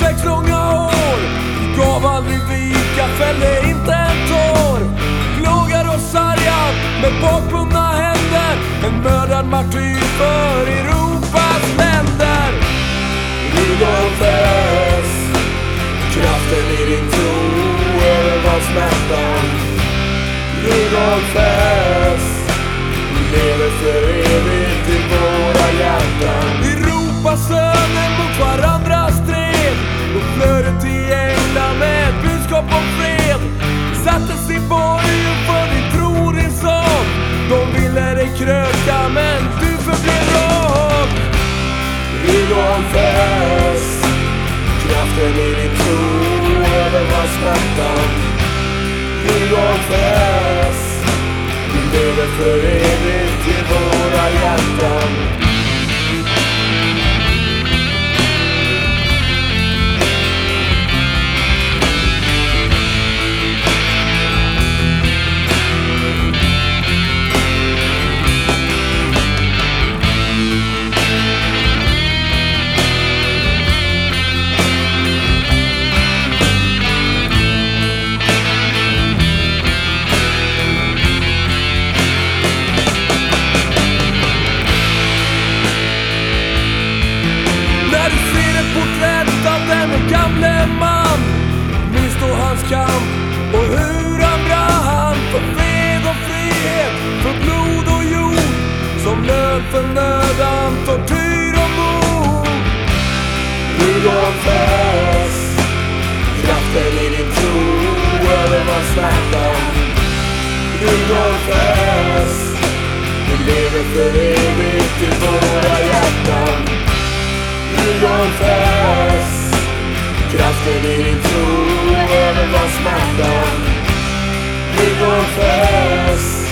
sex långa år. Gav aldrig vika, fällde inte en tår. Plågad och sargad med bakbundna händer. En mördad martyr för Europas länder. Rudolf S. Kraften i din tro övervann smärtan. Rudolf S. Lever för er. Flödet England med ett budskap om fred. Sattes i borg för din tro din sak. De ville dig kröka men du förblev rak. Rudolf Förnödan, tortyr och mord Rudolf Hess, Kraften i din tro övervann smärtan. Rudolf Hess, Du lever för evigt i våra hjärtan. Rudolf Hess, Kraften i din tro övervann smärtan. Rudolf evigt